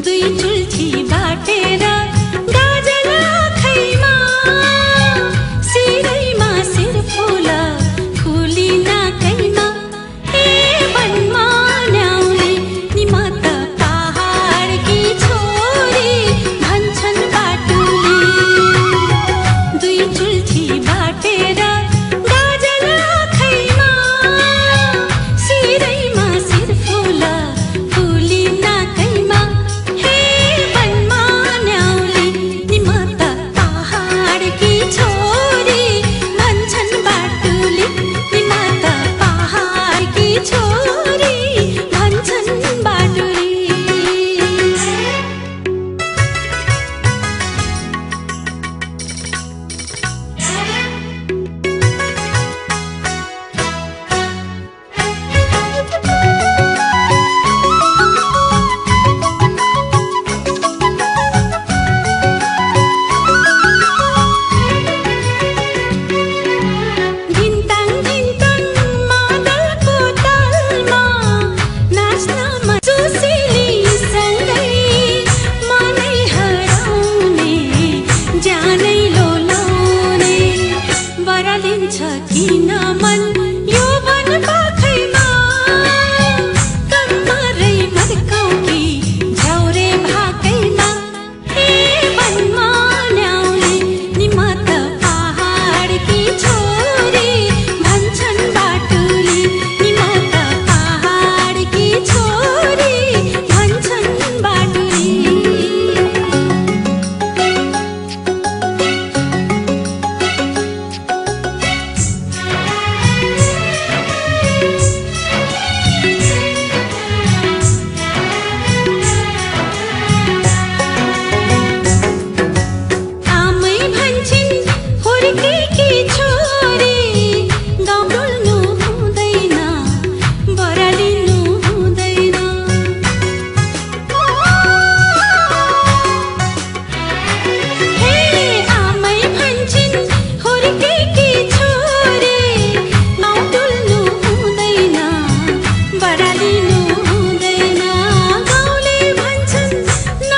对。की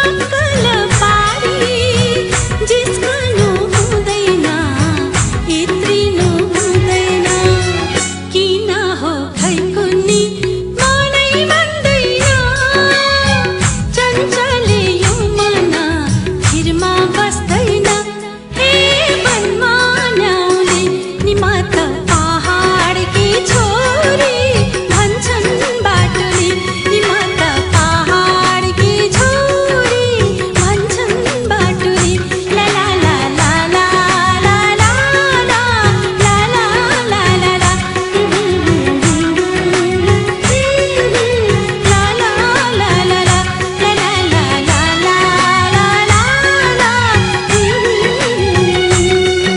ಮಂಗಲ